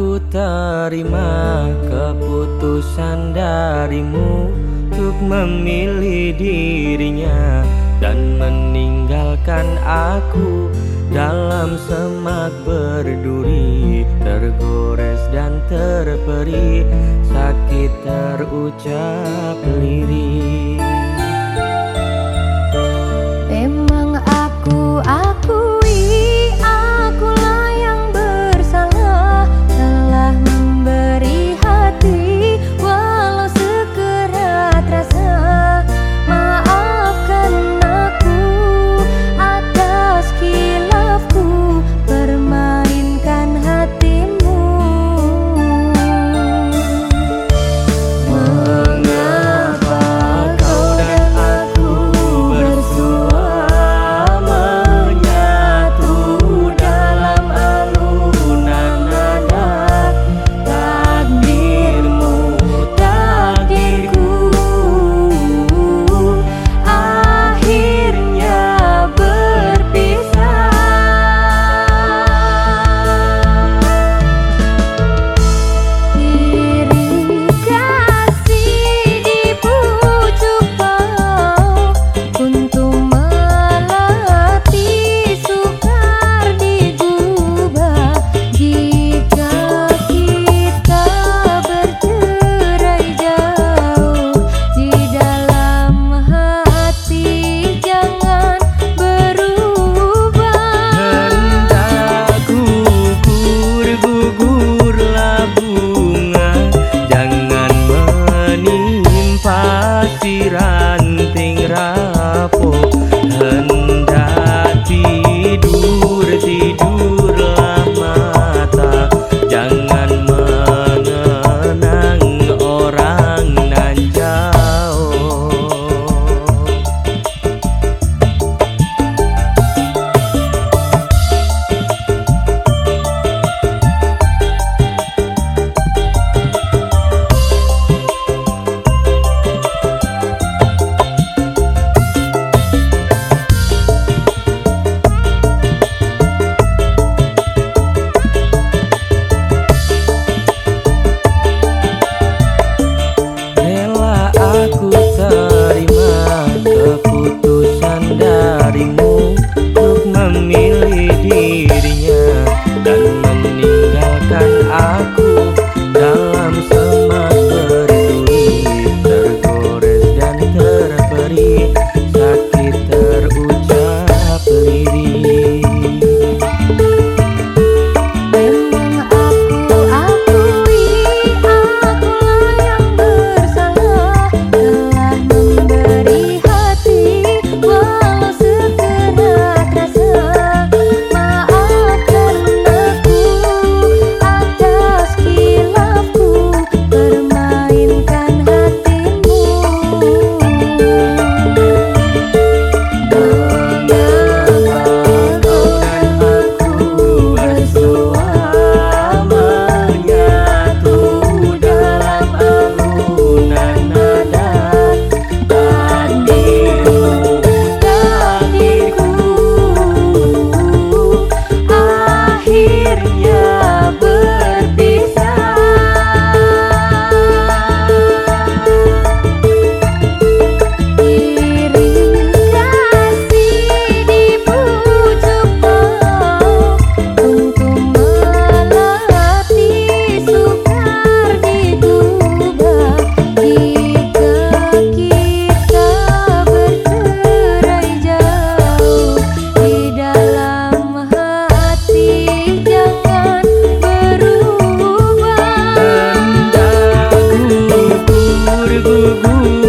Aku terima keputusan darimu Untuk memilih dirinya Dan meninggalkan aku Dalam semak berduri Tergores dan terperi Sakit terucap lirih khawatiran Mamie. Guru